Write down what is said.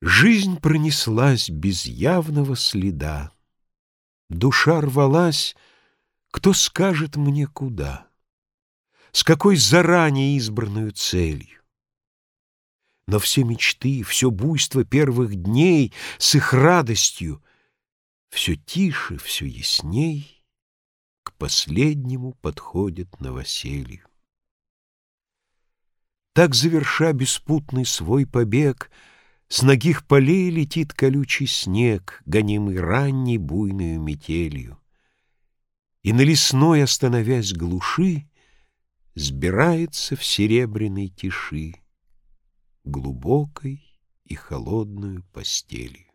Жизнь пронеслась без явного следа. Душа рвалась, кто скажет мне куда, с какой заранее избранную целью. Но все мечты, все буйство первых дней с их радостью все тише, все ясней к последнему подходит новоселью. Так, заверша беспутный свой побег — с ногих полей летит колючий снег, гонимый ранней буйною метелью. И на лесной, остановясь глуши, Сбирается в серебряной тиши, Глубокой и холодную постелью.